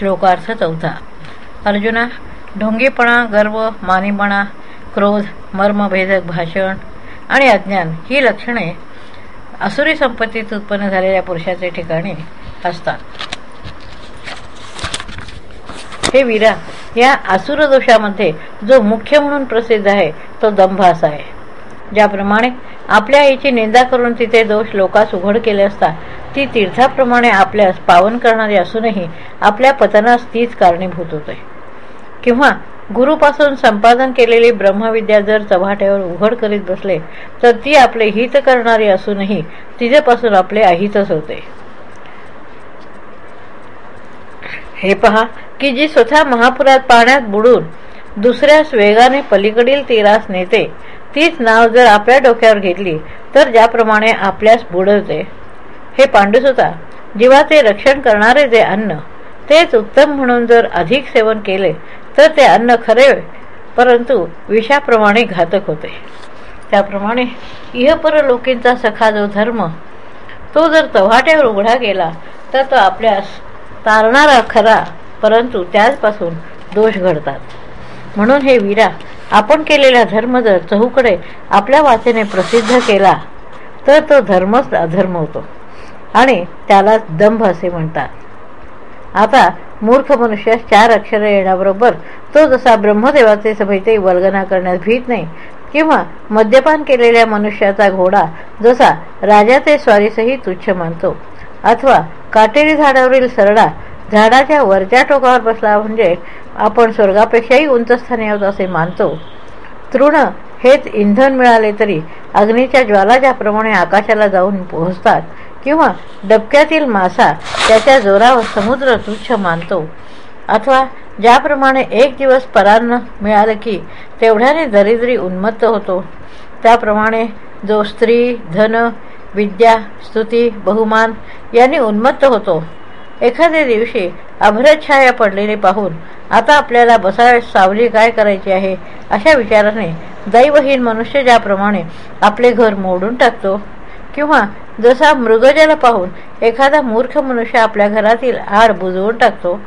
श्लोकार्थ चौथा. अर्जुना ढोंगीपणा गर्व मानीपणा क्रोध मर्मभेदक भाषण आणि अज्ञान ही लक्षणे असुरी संपत्तीत उत्पन्न झालेल्या पुरुषाचे ठिकाणी असतात. हे वीरा या असुर दोषामध्ये जो मुख्य म्हणून प्रसिद्ध आहे तो दंभास आहे. ज्याप्रमाणे आपल्या आईची निंदा करून तिथे दोष लोकास उघड केले असता ती तीर्थाप्रमाणे आपल्यास पावन करणारी असूनही आपल्या पतनास तीच कारणीभूत होते. किंवा गुरुपासून संपादन केलेली ब्रह्मविद्या जर चव्हाट्यावर उघड करीत बसले तर ती आपले हित करणारी असूनही तिच्यापासून आपले अहितच होते. हे पहा की जी स्वतः महापुरात पाण्यात बुडून दुसऱ्यास वेगाने पलीकडील तीरास नेते तीच नाव जर आपल्या डोक्यावर घेतली तर ज्याप्रमाणे आपल्यास बुडवते. हे पांडुसुता जीवाचे रक्षण करणारे जे अन्न तेच उत्तम म्हणून जर अधिक सेवन केले तर ते अन्न खरे परंतु विषाप्रमाणे घातक होते. त्याप्रमाणे इहपर लोकींचा सखा जो धर्म तो जर तव्हाट्यावर उघडा गेला तर तो आपल्यास तारणारा खरा परंतु त्याचपासून दोष घडतात. म्हणून हे वीरा आपण केलेला धर्म जर चहूकडे आपल्या वाचेने प्रसिद्ध केला तर तो धर्मच अधर्म होतो. आणि त्याला दंभ असे म्हणतात. आता मूर्ख मनुष्यास चार अक्षरे येण्याबरोबर तो जसा ब्रह्मदेवाचे सभेतही वल्गना करण्यास भीत नाही किंवा मद्यपान केलेल्या मनुष्याचा घोडा जसा राजाचे स्वारीसही तुच्छ मानतो अथवा काटेरी झाडावरील सरडा झाडाच्या वरच्या टोकावर बसला म्हणजे आपण स्वर्गापेक्षाही उंच स्थानी आहोत असे मानतो. तृण हेच इंधन मिळाले तरी अग्नीच्या ज्वाला ज्याप्रमाणे आकाशाला जाऊन पोहोचतात किंवा डबक्यातील मासा त्याच्या जोरावर समुद्र तुच्छ मानतो. अथवा ज्याप्रमाणे एक दिवस परान्न मिळालं की तेवढ्याने दरिद्री उन्मत्त होतो. त्याप्रमाणे जो स्त्री धन विद्या स्तुती बहुमान यांनी उन्मत्त होतो. एखाद्या दिवशी अभ्रछाया पडलेली पाहून आता आपल्याला बसाव्यास सावली काय करायची आहे अशा विचाराने दैवहीन मनुष्य ज्याप्रमाणे आपले घर मोडून टाकतो. किंवा जसा मृगजल पाहून एखादा मूर्ख मनुष्य आपल्या घरातील आड बुजवून टाकतो.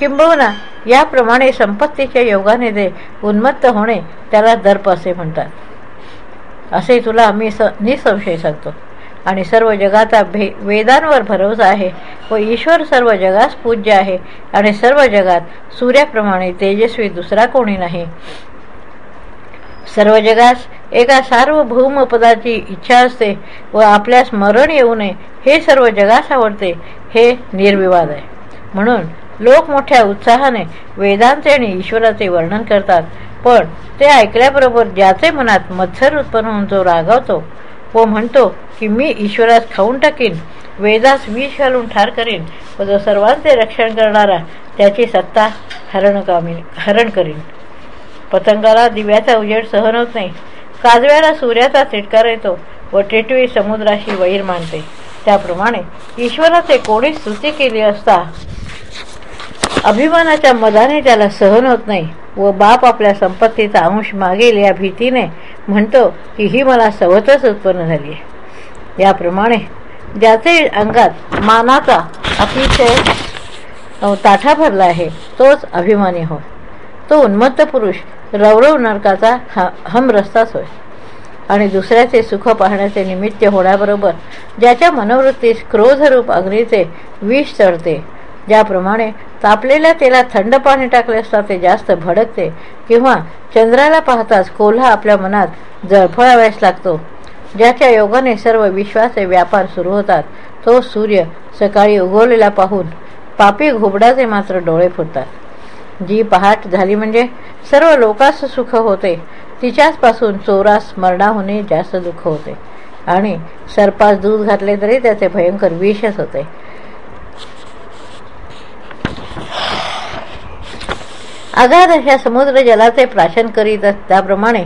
किंबहुना याप्रमाणे संपत्तीच्या योगाने ते उन्मत्त होणे त्याला दर्प असे म्हणतात. असे तुला मी स निसंशय सांगतो. आणि सर्व जगाचा भे वेदांवर भरोसा आहे. व ईश्वर सर्व जगास पूज्य आहे. आणि सर्व जगात सूर्याप्रमाणे तेजस्वी दुसरा कोणी नाही. सर्व जगास एका सार्वभौम पदाची इच्छा असते व आपल्यास मरण येऊ नये. हे सर्व जगास आवडते. हे निर्विवाद आहे. म्हणून लोक मोठ्या उत्साहाने वेदांचे आणि ईश्वराचे वर्णन करतात. पण ते ऐकल्याबरोबर ज्याचे मनात मत्सर उत्पन्न होऊन जो रागावतो व म्हणतो की मी ईश्वरास खाऊन टाकीन वेदास विष घालून ठार करीन व जो सर्वांचे रक्षण करणारा त्याची सत्ता हरण कामी हरण करीन. पतंगाला दिव्याचा उजेड सहन होत नाही. काजव्याला सूर्याचा तिटकार येतो व टिटवी समुद्राशी वैर मानते त्याप्रमाणे ईश्वराचे कोणी स्तुती केली असता अभिमानाच्या मदाने त्याला सहन होत नाही. व बाप आपल्या संपत्तीचा अंश मागेल या भीतीने म्हणतो की ही मला सवतच उत्पन्न झाली आहे. याप्रमाणे ज्याचे अंगात मानाचा अतिशय ताठा भरला आहे तोच अभिमानी हो तो उन्मत्त पुरुष रवरव नरकाचा हम रस्ताच होय. आणि दुसऱ्याचे सुख पाहण्याचे निमित्त होण्याबरोबर ज्याच्या मनोवृत्तीस क्रोधरूप अग्नीचे विष चढते ज्याप्रमाणे तापलेल्या तेला थंड पाणी टाकले असता ते जास्त भडकते किंवा चंद्राला पाहताच कोल्हा आपल्या मनात जळफळाव्यास लागतो. ज्याच्या योगाने सर्व विश्वाचे व्यापार सुरू होतात. तो सूर्य सकाळी उगवलेला पाहून पापी घोबडाचे मात्र डोळे फुटतात जी पहाट झाली म्हणजे सर्व लोकास सुख होते. तिच्याचपासून चोरास मरणा होणे जास्त दुःख होते. आणि सर्पास दूध घातले तरी त्याचे भयंकर विषच होते. अगाध अशा समुद्र जलाचे प्राशन करीत त्याप्रमाणे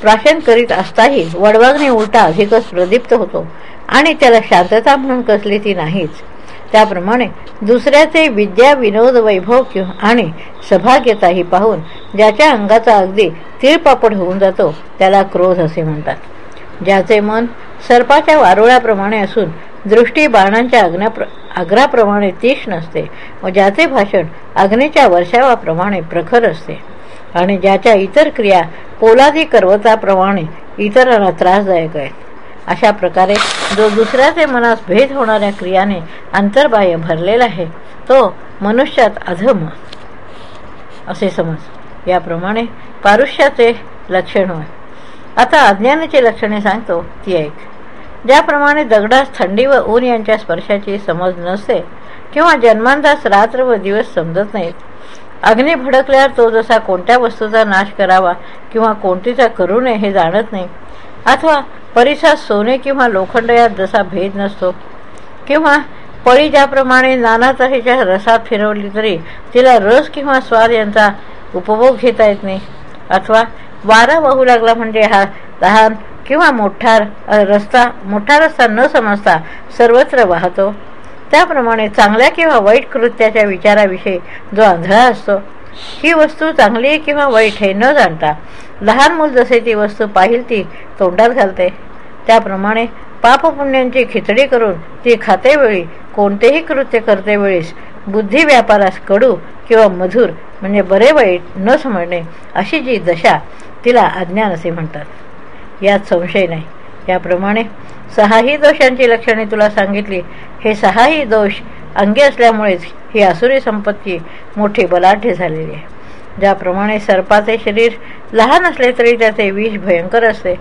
प्राशन करीत असताही वडवागणे उलटा अधिकच प्रदीप्त होतो आणि त्याला शांतता म्हणून कसली ती नाहीच. त्याप्रमाणे दुसऱ्याचे विद्या विनोद वैभव आणि सभाग्यताही पाहून ज्याच्या अंगाचा अगदी तीळपापड होऊन जातो त्याला क्रोध असे म्हणतात. ज्याचे मन सर्पाच्या वारुळाप्रमाणे असून दृष्टी बाणांच्या आग्राप्रमाणे तीक्ष्ण असते व ज्याचे भाषण अग्नीच्या वर्षावाप्रमाणे प्रखर असते. आणि ज्याच्या इतर क्रिया पोलादी पर्वताप्रमाणे इतरांना त्रासदायक आहेत. अशा प्रकारे जो दुसऱ्याचे मनास भेद होणाऱ्या क्रियाने अंतर्बाह्य भरलेला आहे तो मनुष्यात अधम असे समज. याप्रमाणे पारुष्याचे लक्षण होय. आता अज्ञानाची लक्षणे सांगतो ती ऐक ज्याप्रमाणे दगडास थंडी व ऊन यांच्या स्पर्शाची समज नसते किंवा जन्मांदास रात्र व दिवस समजत नाहीत. अग्नी भडकल्यावर तो जसा कोणत्या वस्तूचा नाश करावा किंवा कोणतीचा करू नये हे जाणत नाही अथवा परिसात सोने किंवा लोखंड यात जसा भेद नसतो किंवा पळी ज्याप्रमाणे नाना तऱ्हेच्या रसात फिरवली तरी तिला रस किंवा स्वाद यांचा उपभोग घेता येत नाही अथवा वारा वाहू लागला म्हणजे हा लहान किंवा मोठा रस्ता मोठा रस्ता न समजता सर्वत्र वाहतो. त्याप्रमाणे चांगल्या किंवा वाईट कृत्याच्या विचाराविषयी जो आंधळा असतो ही वस्तू चांगली किंवा वाईट हे न जाणता लहान मूल जसे ती वस्तू पाहिल ती तोंडात घालते. त्याप्रमाणे पापपुण्यांची खिचडी करून ती खातेवेळी कोणतेही कृत्य करतेवेळीस बुद्धी व्यापारास कडू किंवा मधुर म्हणजे बरे वाईट न समजणे अशी जी दशा तिला अज्ञान असे म्हणतात. यात संशय नाही. याप्रमाणे सहाही दोषांची लक्षणे तुला सांगितली. हे सहाही दोष अंगी असल्यामुळेच ही आसुरी संपत्ती मोठी बलाढ्य झालेली आहे. ज्याप्रमाणे सर्पाचे शरीर लहान असले तरी त्याचे विष भयंकर असते.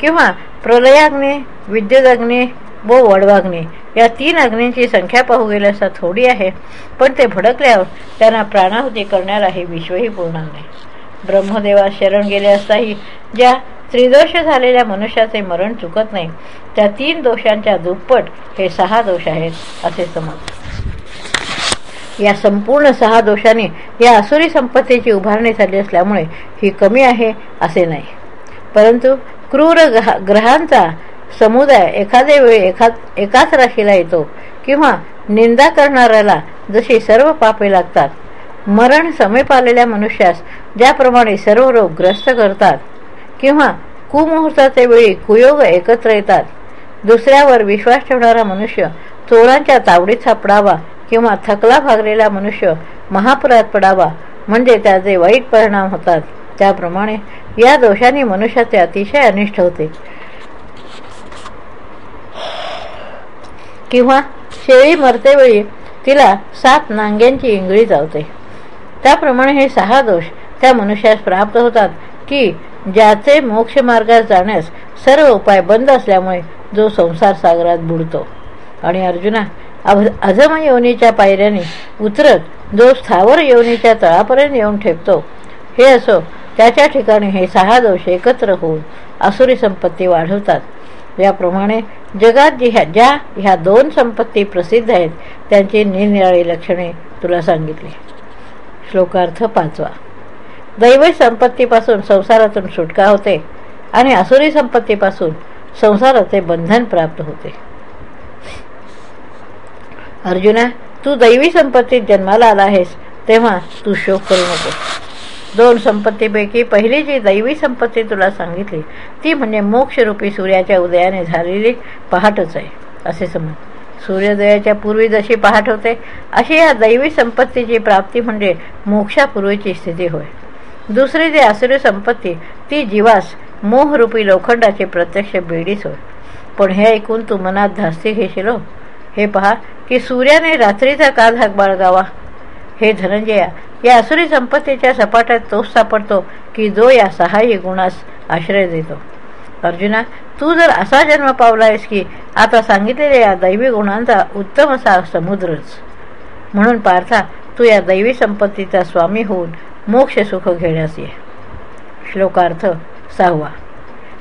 किंवा प्रलयाग्नी विद्युत व वडवाग्नी या तीन अग्नींची संख्या पाहू गेली असता थोडी आहे. पण ते भडकल्यावर त्यांना प्राणाहुती करण्याला हे विश्वही पूर्ण नाही. ब्रह्मदेवा शरण गेले असताही ज्या त्रिदोष झालेल्या मनुष्याचे मरण चुकत नाही त्या तीन दोषांच्या दुप्पट हे सहा दोष आहेत असे समज या संपूर्ण सहा दोषांनी या असुरी संपत्तीची उभारणी झाली असल्यामुळे ही कमी आहे असे नाही. परंतु क्रूर ग्रहांचा समुदाय एखाद्या वेळी एखाद एकाच राशीला येतो किंवा निंदा करणाऱ्याला जशी सर्व पापे लागतात मरण समीप आलेल्या मनुष्यास ज्याप्रमाणे सर्व रोग ग्रस्त करतात किंवा कुमुहूर्ताचे वेळी कुयोग एकत्र येतात दुसऱ्यावर विश्वास ठेवणारा मनुष्य चोरांच्या तावडीत सापडावा किंवा थकला भागलेला मनुष्य महापुरात पडावा म्हणजे त्याचे वाईट परिणाम होतात. त्याप्रमाणे या दोषांनी मनुष्याचे अतिशय अनिष्ट होते. किंवा शेळी मरतेवेळी तिला सात नांग्यांची इंगळी जावते. त्याप्रमाणे हे सहा दोष त्या मनुष्यास प्राप्त होतात की ज्याचे मोक्षमार्गात जाण्यास सर्व उपाय बंद असल्यामुळे जो संसार सागरात बुडतो. आणि अर्जुना अधम योनीच्या पायऱ्याने उतरत जो स्थावर योनीच्या तळापर्यंत येऊन ठेपतो हे असो त्याच्या ठिकाणी हे सहा दोष एकत्र होऊन आसुरी संपत्ती वाढवतात. याप्रमाणे जगात जी ह्या ज्या ह्या दोन संपत्ती प्रसिद्ध आहेत त्यांची निरनिराळी लक्षणे तुला सांगितली. श्लोकार्थ पाचवा. दैवी संपत्तीपासून संसारातून सुटका होते आणि असुरी संपत्तीपासून संसाराचे बंधन प्राप्त होते. अर्जुना तू दैवी संपत्तीत जन्माला आला आहेस तेव्हा तू शोक करू नको. दोन संपत्तीपैकी पहिली जी दैवी संपत्ती तुला सांगितली ती म्हणजे मोक्षरूपी सूर्याच्या उदयाने झालेली पहाटच आहे असे समज. सूर्योदयाच्या पूर्वी जशी पहाट होते अशी या दैवी संपत्तीची प्राप्ती म्हणजे मोक्षापूर्वीची स्थिती होय. दुसरी जी आसुरी संपत्ती ती जीवास मोहरूपी लोखंडाचे प्रत्यक्ष बेडीच होय. पण हे ऐकून तू मनात धास्ती घेशील हो. हे. पहा की सूर्याने रात्रीचा काल हाक बाळगावा हे धनंजया या असुरी संपत्तीच्या सपाट्यात तोच सापडतो की जो या सहाय्य गुणास आश्रय देतो. अर्जुना तू जर असा जन्म पावलायस की आता सांगितलेल्या या दैवी गुणांचा उत्तम असा समुद्रच. म्हणून पार्था तू या दैवी संपत्तीचा स्वामी होऊन मोक्ष सुख घेण्यास ये. श्लोकार्थ सहावा.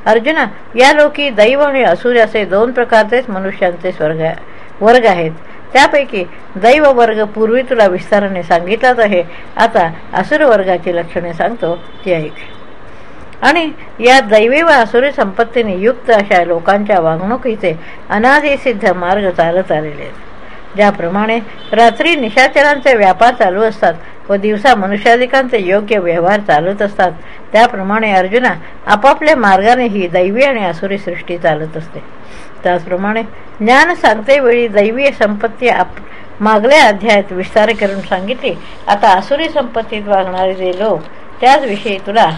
अर्जुना या लोकी दैव आणि असुर असे दोन प्रकारचेच मनुष्यांचे स्वर्ग वर्ग आहेत. त्यापैकी दैव वर्ग पूर्वी तुला विस्ताराने सांगितलाच आहे. आता असुर वर्गाची लक्षणे सांगतो ती ऐक आणि या दैवी व असुरी संपत्तीने युक्त अशा लोकांच्या वागणुकीचे अनादिसिद्ध मार्ग चालत आलेले आहेत. ज्याप्रमाणे रात्री निशाचरांचे व्यापार चालू असतात व दिवसा मनुष्याधिकांचे योग्य व्यवहार चालत असतात त्याप्रमाणे अर्जुना आपापल्या मार्गाने ही दैवी आणि आसुरी सृष्टी चालत असते. त्याचप्रमाणे ज्ञान सांगतेवेळी दैवीय संपत्ती आप मागल्या अध्यायात विस्तार करून सांगितली आता आसुरी संपत्तीत वागणारे जे लोक त्याचविषयी तुला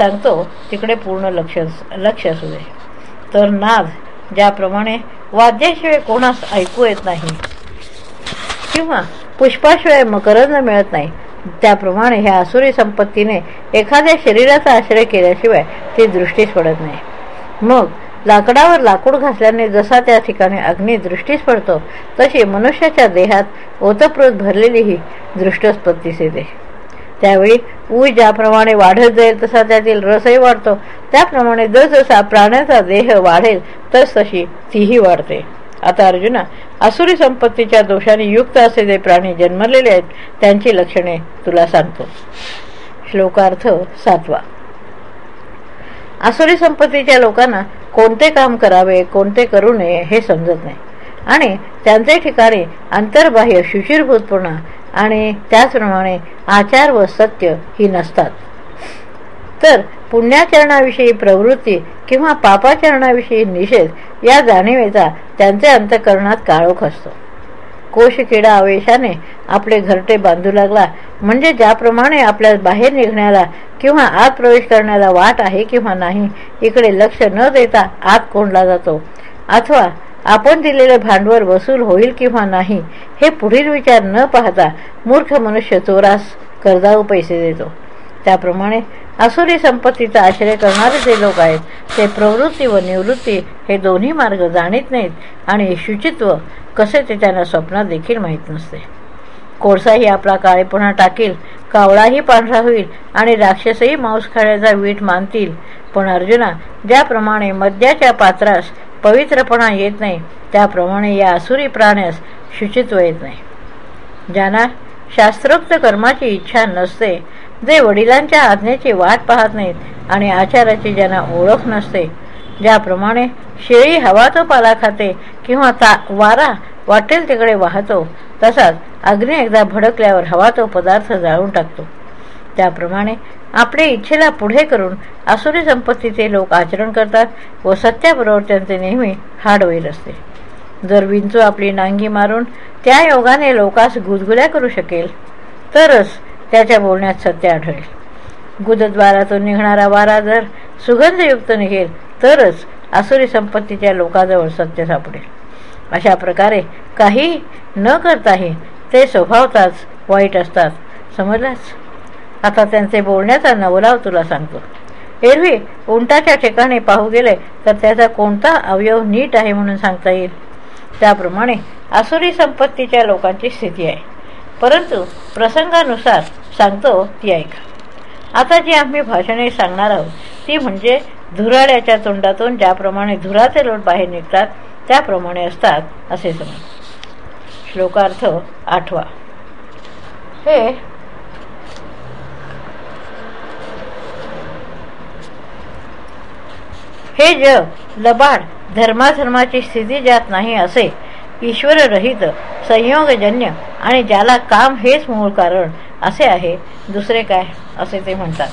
सांगतो तिकडे पूर्ण लक्ष लक्ष असू दे. तर नाद ज्याप्रमाणे वाद्याशिवाय कोणास ऐकू येत नाही किंवा पुष्पाशिवाय मकरंद मिळत नाही त्याप्रमाणे ह्या असुरी संपत्तीने एखाद्या शरीराचा आश्रय केल्याशिवाय ती दृष्टीस पडत नाही. मग लाकडावर लाकूड घासल्याने जसा त्या ठिकाणी अग्नी दृष्टीस पडतो तशी मनुष्याच्या देहात ओतप्रोत भरलेली ही दृष्टोत्पत्तीस येते त्यावेळी ऊस ज्याप्रमाणे वाढत जाईल तसा त्यातील रसही वाढतो. त्याप्रमाणे जसजसा प्राण्याचा देह वाढेल तस तशी तीही वाढते. आता अर्जुना असुरी संपत्तीच्या दोषाने युक्त असे जे प्राणी जन्मलेले आहेत त्यांची लक्षणे तुला सांगतो. श्लोकार्थ सातवा. असुरी संपत्तीच्या लोकांना कोणते काम करावे कोणते करू नये हे समजत नाही. आणि त्यांचे ठिकाणी अंतर्बाह्य शुचिरभूतपणा आणि त्याचप्रमाणे आचार व सत्य ही नसतात. तर पुण्याचरणाविषयी प्रवृत्ती किंवा पापाचरणाविषयी निषेध या जाणीवेचा त्यांच्या अंतकरणात काळोख असतो. कोशकिडा आवेशाने आपले घरटे बांधू लागला म्हणजे ज्याप्रमाणे आपल्या बाहेर निघण्याला किंवा आत प्रवेश करण्याला वाट आहे किंवा नाही इकडे लक्ष न देता आत कोंडला जातो. अथवा आपण दिलेले भांडवल वसूल होईल किंवा नाही हे पुढील विचार न पाहता मूर्ख मनुष्य चोरास कर्जाऊ पैसे देतो. त्याप्रमाणे असुरी संपत्तीचा आश्रय करणारे जे लोक आहेत ते प्रवृत्ती व निवृत्ती हे दोन्ही मार्ग जाणीत नाहीत आणि शुचित्व कसे ते त्यांना स्वप्नात देखील माहीत नसते. कोळसाही आपला काळेपणा टाकील कावळाही पांढरा होईल आणि राक्षसही मांस खाण्याचा वीट मानतील. पण अर्जुना ज्याप्रमाणे मद्याच्या पात्रास पवित्रपणा येत नाही. त्याप्रमाणे या असुरी प्राण्यास शुचित्व येत नाही. ज्यांना शास्त्रोक्त कर्माची इच्छा नसते जे वडिलांच्या आज्ञेची वाट पाहत नाहीत आणि आचाराची ज्यांना ओळख नसते ज्याप्रमाणे शेळी हवा तो पाला खाते किंवा ता वारा वाटेल तिकडे वाहतो तसाच अग्नी एकदा भडकल्यावर हवा तो पदार्थ जाळून टाकतो. त्याप्रमाणे आपल्या इच्छेला पुढे करून आसुरी संपत्तीचे लोक आचरण करतात व सत्याबरोबर त्यांचे नेहमी हाडवैल असते. जर विंचू आपली नांगी मारून त्या योगाने लोकास गुदगुल्या करू शकेल तरच त्याच्या बोलण्यात सत्य आढळेल. गुदद्वारातून निघणारा वारा जर सुगंधयुक्त निघेल तरच असुरी संपत्तीच्या लोकाजवळ सत्य सापडेल. अशा प्रकारे काही न करताही ते स्वभावताच वाईट असतात. समजलाच? आता त्यांचे बोलण्याचा नवलाव तुला सांगतो. एरवी उंटाच्या ठिकाणी पाहू गेले तर त्याचा कोणता अवयव नीट आहे म्हणून सांगता येईल. त्याप्रमाणे आसुरी संपत्तीच्या लोकांची स्थिती आहे. परंतु प्रसंगानुसार सांगतो ती ऐका. आता जी आम्ही भाषणे सांगणार आहोत ती म्हणजे धुराड्याच्या तोंडातून ज्याप्रमाणे धुराचे लोट बाहेर निघतात त्याप्रमाणे असतात असे समज. श्लोकार्थ आठवा. हे हे जग लबाड धर्माधर्माची स्थिती ज्यात नाही असे ईश्वररहित संयोगजन्य आणि ज्याला काम हेच मूळ कारण असे आहे दुसरे काय? असे ते म्हणतात.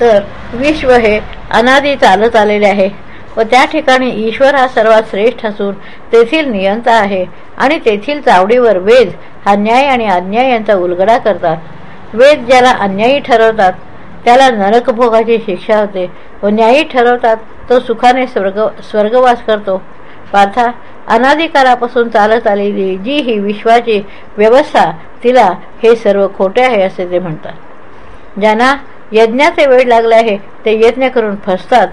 तर विश्व हे अनादी चालत आलेले आहे व त्या ठिकाणी ईश्वर हा सर्वात श्रेष्ठ असून तेथील नियंता आहे आणि तेथील चावडीवर वेद हा न्याय आणि अन्याय यांचा उलगडा करतात. वेद ज्याला अन्यायी ठरवतात त्याला नरकभोगाची शिक्षा होते. व न्यायी ठरवतात तो सुखाने स्वर्ग स्वर्गवास करतो. पार्था अनाधिकारापासून चालत आलेली जी ही विश्वाची व्यवस्था तिला हे सर्व खोटे आहे असे ते म्हणतात. ज्यांना यज्ञाचे वेळ लागले आहे ते यज्ञ करून फसतात.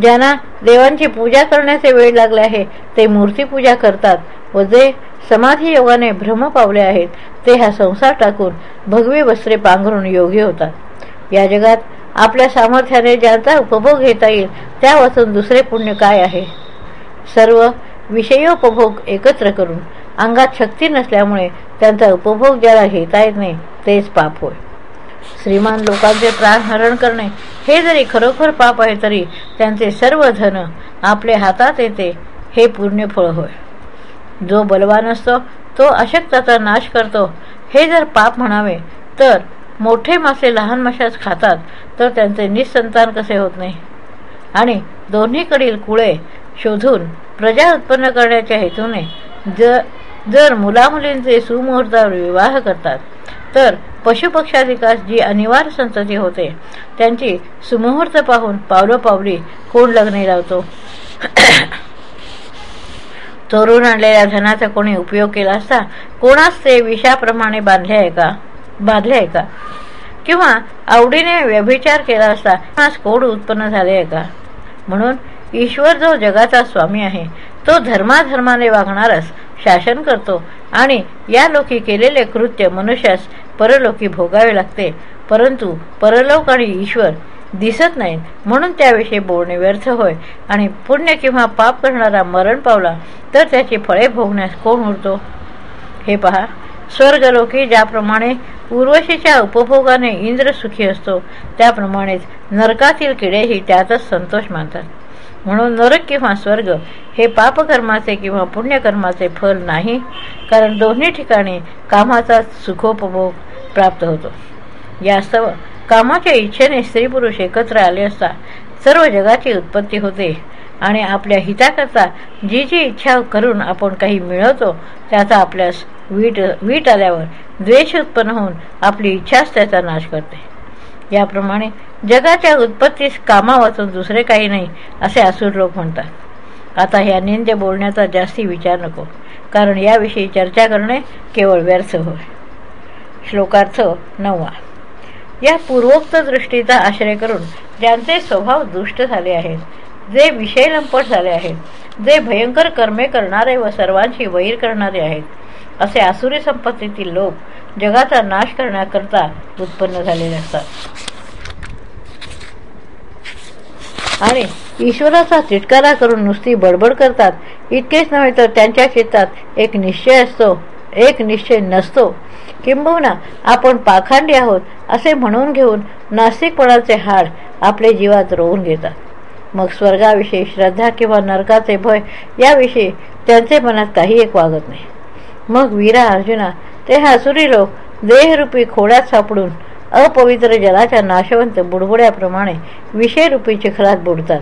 ज्यांना देवांची पूजा करण्याचे वेळ लागले आहे ते मूर्तीपूजा करतात. व जे समाधी योगाने भ्रम पावले आहेत ते हा संसार टाकून भगवी वस्त्रे पांघरून योगी होतात. या जगात आपल्या सामर्थ्याने ज्यांचा उपभोग घेता येईल त्या वाचून दुसरे पुण्य काय आहे? सर्व विषयोपभोग एकत्र करून अंगात शक्ती नसल्यामुळे त्यांचा उपभोग ज्याला घेता येत नाही तेच पाप होय. श्रीमान लोकांचे प्राण हरण करणे हे जरी खरोखर पाप आहे तरी त्यांचे सर्व धन आपले हातात येते हे पुण्यफळ होय. जो बलवान असतो तो अशक्ताचा नाश करतो हे जर पाप म्हणावे तर मोठे मासे लहान माशाच खातात तर त्यांचे निसंतान कसे होत नाही? आणि दोन्हीकडील कुळे शोधून प्रजा उत्पन्न करण्याच्या हेतूने ज जर मुलामुलींचे सुमुहूर्तावर विवाह करतात तर पशुपक्षाधिकास जी अनिवार्य संतती होते त्यांची सुमुहूर्त पाहून पावलोपावली कोण लग्ने लावतो? चोरून आणलेल्या धनाचा कोणी उपयोग केला असता कोणास ते विषाप्रमाणे बांधले आहे का? बांधले आहे का? किंवा आवडीने व्यभिचार केला असता कोणास कोण उत्पन्न झाले आहे का? म्हणून ईश्वर जो जगाचा स्वामी आहे तो धर्माधर्माने वागणारच शासन करतो आणि या लोकी केलेले कृत्य मनुष्यास परलोकी भोगावे लागते. परंतु परलोक आणि ईश्वर दिसत नाहीत म्हणून त्याविषयी बोलणे व्यर्थ होय. आणि पुण्य किंवा पाप करणारा मरण पावला तर त्याची फळे भोगण्यास कोण उरतो? हे पहा स्वर्गलोकी ज्याप्रमाणे उर्वशीच्या उपभोगाने इंद्र सुखी असतो. त्याप्रमाणेच नरकातील किडेही त्यातच संतोष मानतात. म्हणून नरक किंवा स्वर्ग हे पापकर्माचे किंवा पुण्यकर्माचे फल नाही कारण दोन्ही ठिकाणी कामाचा सुखोपभोग प्राप्त होतो. यास्तव कामाच्या इच्छेने स्त्री पुरुष एकत्र आले असता सर्व जगाची उत्पत्ती होते आणि आपल्या हिताकरता जी जी इच्छा करून आपण काही मिळवतो त्याचा आपल्यास वीट वीट आल्यावर द्वेष उत्पन्न होऊन आपली इच्छाच त्याचा नाश करते. याप्रमाणे जगाच्या उत्पत्तीस कामा वाचून दुसरे काही नाही असे असुर लोक म्हणतात. आता ह्या निंद्य बोलण्याचा जास्ती विचार नको कारण याविषयी चर्चा करणे केवळ व्यर्थ होय. श्लोकार्थ नववा. या पूर्वोक्त दृष्टीचा आश्रय करून ज्यांचे स्वभाव दुष्ट झाले आहेत जे विषय लंपट झाले आहेत जे भयंकर कर्मे करणारे व सर्वांशी वैर करणारे आहेत असे आसुरी संपत्तीतील लोक जगाचा नाश करण्याकरता उत्पन्न झालेले असतात. आणि ईश्वराचा चिटकारा करून नुसती बडबड करतात इतकेच नव्हे तर त्यांच्या चित्तात एक निश्चय असतो एक निश्चय नसतो किंबहुना आपण पाखांडी आहोत असे म्हणून घेऊन नास्तिकपणाचे हाड आपले जीवात रोवून घेतात. मग स्वर्गाविषयी श्रद्धा किंवा नरकाचे भय याविषयी त्यांचे मनात काही एक वागत नाही. मग वीरा अर्जुना ते हासुरी लोक देहरूपी खोड्यात सापडून अपवित्र जलाच्या नाशवंत बुडबुड्याप्रमाणे विषयरूपी चिखलात बुडतात.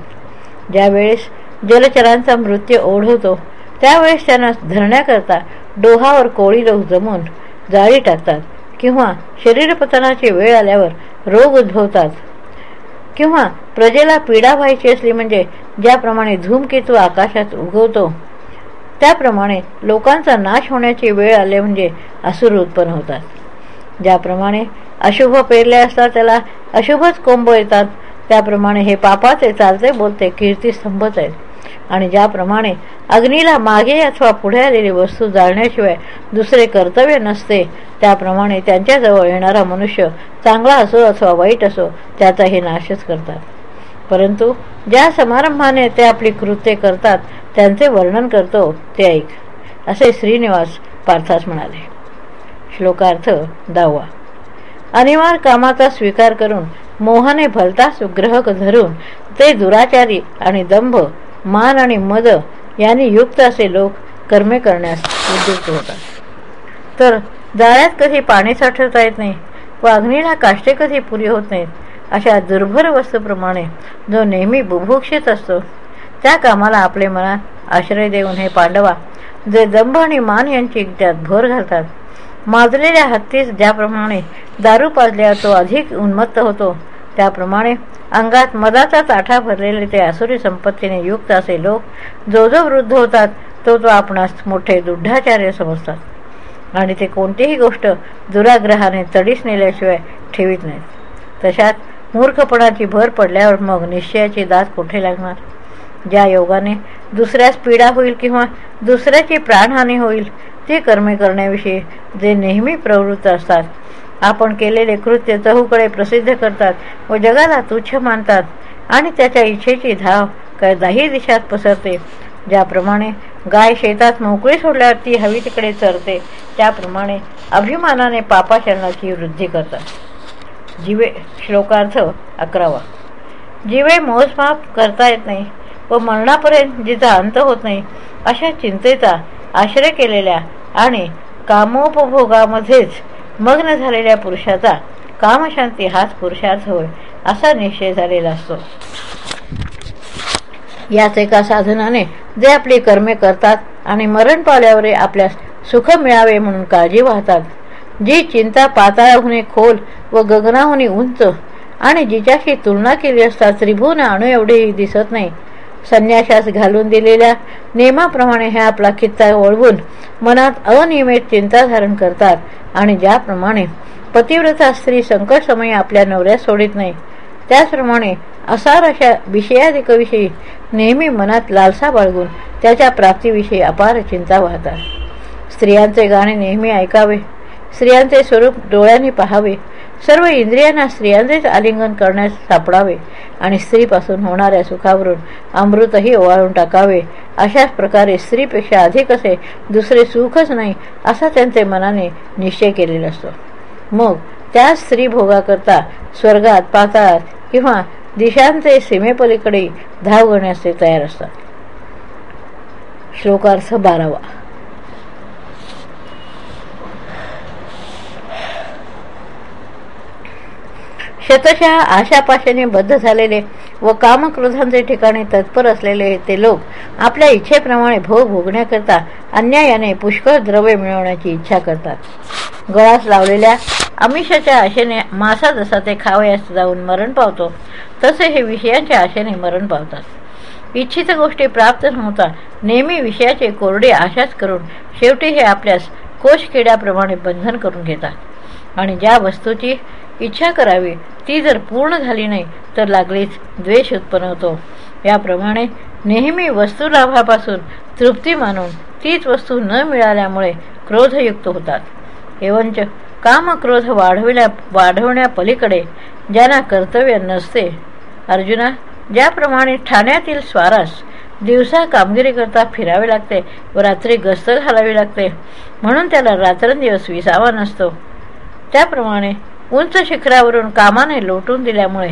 ज्यावेळेस जलचरांचा मृत्यू ओढवतो त्यावेळेस त्यांना धरण्याकरता डोहावर कोळी लोक जमून जाळी टाकतात किंवा शरीरपतनाची वेळ आल्यावर रोग उद्भवतात. किंवा प्रजेला पीडा व्हायची असली म्हणजे ज्याप्रमाणे धूमकेतू आकाशात उगवतो त्याप्रमाणे लोकांचा नाश होण्याची वेळ आले म्हणजे असुर उत्पन्न होतात. ज्याप्रमाणे अशुभ पेरले असता त्याला अशुभच कोंब येतात त्याप्रमाणे हे पापाचे चालते बोलते कीर्तीस्तंभच आहेत. आणि ज्याप्रमाणे अग्नीला मागे अथवा पुढे आलेली वस्तू जाळण्याशिवाय दुसरे कर्तव्य नसते त्याप्रमाणे त्यांच्याजवळ येणारा मनुष्य चांगला असो अथवा वाईट असो त्याचा हे नाशच करतात. परंतु ज्या समारंभाने ते आपली कृत्ये करतात त्यांचे वर्णन करतो ते ऐक. असे श्रीनिवास पार्थास म्हणाले. श्लोकार्थ दावा. अनिवार्य कामाचा स्वीकार करून मोहाने भलतास सुग्रह धरून ते दुराचारी आणि दंभ मान आणि मद यांनी युक्त असे लोक कर्मे करण्यास उद्युक्त होतात. तर जाळ्यात कधी पाणी साठवता येत नाही व अग्नीला काष्टे कधी पुरी होत नाहीत अशा दुर्भर वस्तूप्रमाणे जो नेहमी बुभुक्षित असतो त्या कामाला आपले मनात आश्रय देऊन हे पांडवा जे दंभ आणि मान यांची त्यात भर घालतात. माजलेल्या हत्तीस ज्याप्रमाणे दारू पाजल्यावर तो अधिक उन्मत्त होतो त्याप्रमाणे अंगात मदाचा ताठा भरलेले ते आसुरी संपत्तीने युक्त असे लोक जो जो वृद्ध होतात तो तो आपणास मोठे दुढाचार्य समजतात. आणि ते कोणतीही गोष्ट दुराग्रहाने तडीस नेल्याशिवाय ठेवीत नाहीत. तशात मूर्खपणाची भर पडल्यावर मग निश्चयाची दात कुठे लागणार? ज्या योगाने दुसऱ्यास पीडा होईल किंवा दुसऱ्याची प्राणहानी होईल ती कर्मे करण्याविषयी जे नेहमी प्रवृत्त असतात आपण केलेले कृत्य चहूकडे प्रसिद्ध करतात व जगाला तुच्छ मानतात आणि त्याच्या इच्छेची धाव कदाही दिशात पसरते. ज्याप्रमाणे गाय शेतात मोकळी सोडल्यावर ती हवी तिकडे चरते त्याप्रमाणे अभिमानाने पापाचरणाची वृद्धी करतात. जीवे श्लोकार्थ अकरावा. जीवे मोजमाप करता येत नाही व मरणापर्यंत जिचा अंत होत नाही अशा चिंतेचा आश्रय केलेल्या आणि कामोपभोगामध्येच मग्न झालेल्या पुरुषाचा कामशांती हाच पुरुषार्थ होय असा निश्चय झालेला असतो. याच एका साधनाने जे आपली कर्मे करतात आणि मरण पावल्यावर आपल्यास सुख मिळावे म्हणून काळजी वाहतात जी चिंता पाताळाहुने खोल व गगनाहुने उंच आणि जिच्याशी तुलना केली असता त्रिभुवन अणू एवढेही दिसत नाही. संन्यासास घालून दिलेल्या नियमाप्रमाणे हे आपला कित्ता वळवून मनात अनियमित चिंता धारण करतात आणि ज्याप्रमाणे पतिव्रता स्त्री संकटसमयी आपल्या नवऱ्यास सोडित नाही त्याचप्रमाणे असार अशा विषयाधिकविषयी नेहमी मनात लालसा बाळगून त्याच्या प्राप्तीविषयी अपार चिंता वाहतात. स्त्रियांचे गाणे नेहमी ऐकावे. स्त्रियांचे स्वरूप डोळ्यांनी पहावे. सर्व इंद्रियांना स्त्रियांचेच आलिंगन करण्यास सापडावे आणि स्त्रीपासून होणाऱ्या सुखावरून अमृतही ओवाळून टाकावे. अशाच प्रकारे स्त्रीपेक्षा अधिक असे दुसरे सुखच नाही असा त्यांचे मनाने निश्चय केलेला असतो. मग त्या स्त्री भोगाकरता स्वर्गात पाताळात किंवा दिशांचे सीमेपलीकडे धाव घेण्यास ते तयार असतात. श्लोकार्थ बारावा. शतशः आशापाशाने बद्ध झालेले व कामक्रोधांचे ठिकाणी तत्पर असलेले ते लोक आपल्या इच्छेप्रमाणे भोग भोगण्याकरता अन्यायाने पुष्कळ द्रव्य मिळवण्याची इच्छा करतात. गळास लावलेल्या आमिषाच्या आशेने मासा जसा ते खावयास जाऊन मरण पावतो तसे हे विषयांच्या आशेने मरण पावतात. इच्छित गोष्टी प्राप्त नव्हता होता नेहमी विषयाचे कोरडे आशाच करून शेवटी हे आपल्यास कोश किड्याप्रमाणे बंधन करून घेतात. आणि ज्या वस्तूची इच्छा करावी. ती जर पूर्ण झाली नाही तर लागलीच द्वेष उत्पन्न होतो. याप्रमाणे नेहमी वस्तुलाभापासून तृप्ती मानून तीच वस्तू न मिळाल्यामुळे क्रोधयुक्त होतात. एवंच कामक्रोध वाढविल्या वाढवण्यापलीकडे ज्यांना कर्तव्य नसते अर्जुना ज्याप्रमाणे ठाण्यातील स्वारास दिवसा कामगिरी करता फिरावे लागते व रात्री गस्त घालावी लागते म्हणून त्याला रात्रंदिवस विसावा नसतो. त्याप्रमाणे उंच शिखरावरून कामाने लोटून दिल्यामुळे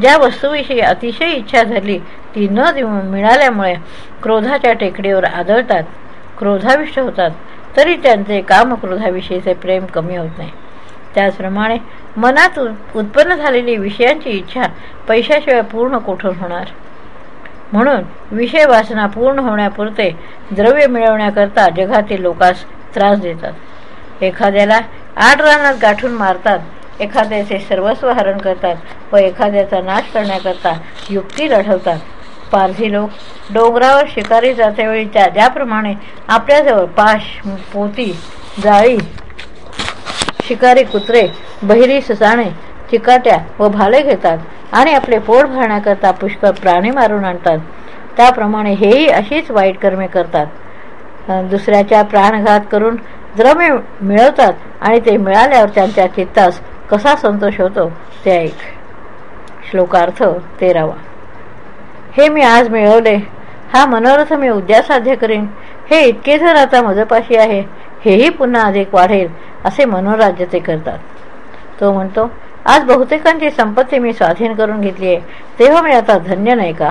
ज्या वस्तूविषयी अतिशय इच्छा झाली ती न मिळाल्यामुळे क्रोधाच्या टेकडीवर आदळतात क्रोधाविष्ट होतात तरी त्यांचे कामक्रोधाविषयीचे प्रेम कमी होत नाही. त्याचप्रमाणे मनात उत्पन्न झालेली विषयांची इच्छा पैशाशिवाय पूर्ण कोठून होणार? म्हणून विषय वासना पूर्ण होण्यापुरते द्रव्य मिळवण्याकरता जगातील लोकास त्रास देतात. एखाद्याला आठ रानात गाठून मारतात एखाद्याचे सर्वस्व हरण करतात व एखाद्याचा नाश करण्याकरता युक्ती लढवतात. पारधी लोक डोंगरावर शिकारी जातेवेळी त्या ज्याप्रमाणे आपल्याजवळ पाश पोती जाळी शिकारी कुत्रे बहिरी ससाणे चिकाट्या व भाले घेतात आणि आपले पोट भरण्याकरता पुष्कळ प्राणी मारून आणतात. त्याप्रमाणे हेही अशीच वाईट कर्मे करतात. दुसऱ्याच्या प्राणघात करून द्रव्य मिळवतात आणि ते मिळाल्यावर त्यांच्या चित्तास कसा संतोष होतो? ते ऐक. श्लोकार्थ तेरावा. हे मी आज मिळवले. हा मनोरथ मी उद्या साध्य करीन. हे इतके जर आता मजपाशी आहे. हेही पुन्हा अधिक वाढेल असे मनोराज्य ते करतात. तो म्हणतो आज बहुतेकांची संपत्ती मी स्वाधीन करून घेतली आहे. तेव्हा मी आता धन्य नाही का?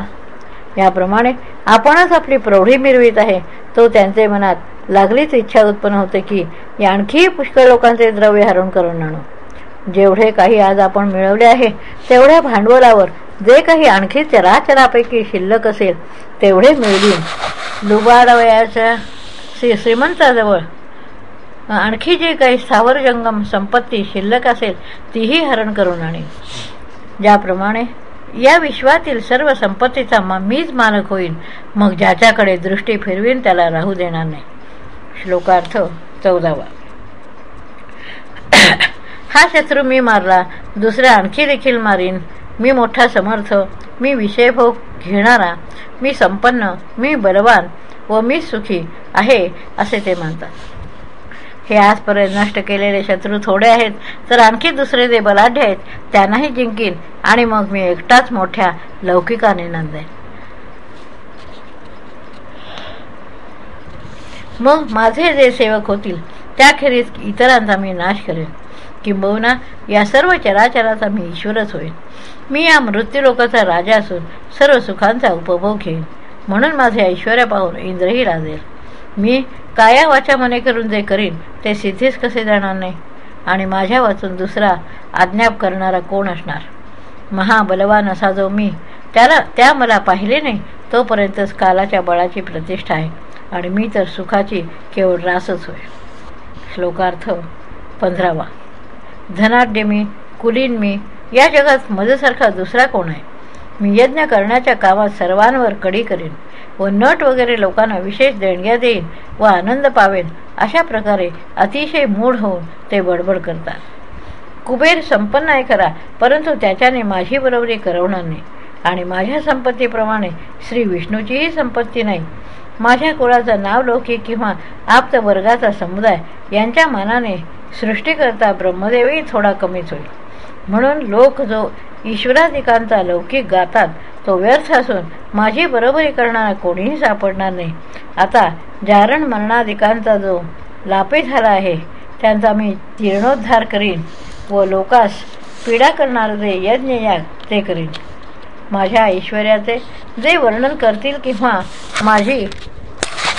याप्रमाणे आपणच आपली प्रौढी मिरवीत आहे. तो त्यांचे मनात लागलीच इच्छा उत्पन्न होते की आणखी पुष्कळ लोकांचे द्रव्य हरण करून आणू. जेवढे काही आज आपण मिळवले आहे तेवढ्या भांडवलावर जे काही आणखी चराचरापैकी शिल्लक असेल तेवढे मिळवीन. लुबाडवयाच्या श्री श्रीमंताजवळ आणखी जे काही स्थावर जंगम संपत्ती शिल्लक असेल तीही हरण करून आणे. ज्याप्रमाणे या विश्वातील सर्व संपत्तीचा मीच मालक होईल मग ज्याच्याकडे दृष्टी फिरवीन त्याला राहू देणार नाही. श्लोकार्थ चौदावा. हा शत्रू मी मारला दुसऱ्या आणखी देखील मारीन. मी मोठा समर्थ मी विषयभोग घेणारा मी संपन्न मी बलवान व मी सुखी आहे असे ते म्हणतात. हे आजपर्यंत नष्ट केलेले शत्रू थोडे आहेत तर आणखी दुसरे जे बलाढ्य आहेत त्यांनाही जिंकीन आणि मग मी एकटाच मोठ्या लौकिकाने नांदेन. मग माझे जे सेवक होतील त्याखेरीज इतरांचा मी नाश करेन. किंबहुना या सर्व चराचराचा मी ईश्वरच होईल मी या मृत्यूलोकाचा राजा असून सर्व सुखांचा उपभोग घेईन. म्हणून माझे ऐश्वर्या पाहून इंद्रही राजेल. मी काया वाचा मने करून जे करीन ते सिद्धीच कसे जाणार नाही? आणि माझ्या वाचून दुसरा आज्ञाप करणारा कोण असणार? महाबलवान असा जो मी त्याला त्या मला पाहिले नाही तोपर्यंतच कालाच्या बळाची प्रतिष्ठा आहे. आणि मी तर सुखाची केवळ रासच होय श्लोकार्थ पंधरावा. धनाढ्य मी कुलीन मी या जगात मजसारखा दुसरा कोण आहे? मी यज्ञ करण्याच्या कामात सर्वांवर कडी करीन व नट वगैरे लोकांना विशेष देणग्या देईन व आनंद पावेन. अशा प्रकारे अतिशय मूढ होऊन ते बडबड करतात. कुबेर संपन्न आहे खरा परंतु त्याच्याने माझी बरोबरी करवणार नाही. आणि माझ्या संपत्तीप्रमाणे श्री विष्णूचीही संपत्ती नाही. माझ्या कुळाचा नावलौकी किंवा आप्त वर्गाचा समुदाय यांच्या मानाने सृष्टीकरता ब्रह्मदेवही थोडा कमीच होईल. म्हणून लोक जो ईश्वराधिकांचा लौकिक गातात तो व्यर्थ असून माझी बरोबरी करणारा कोणीही सापडणार नाही. आता जारण मरणाधिकांचा जो लापी झाला आहे त्यांचा मी जीर्णोद्धार करीन व लोकास पीडा करणारे जे यज्ञ याग ते करीन. माझ्या ऐश्वर्याचे जे वर्णन करतील किंवा माझी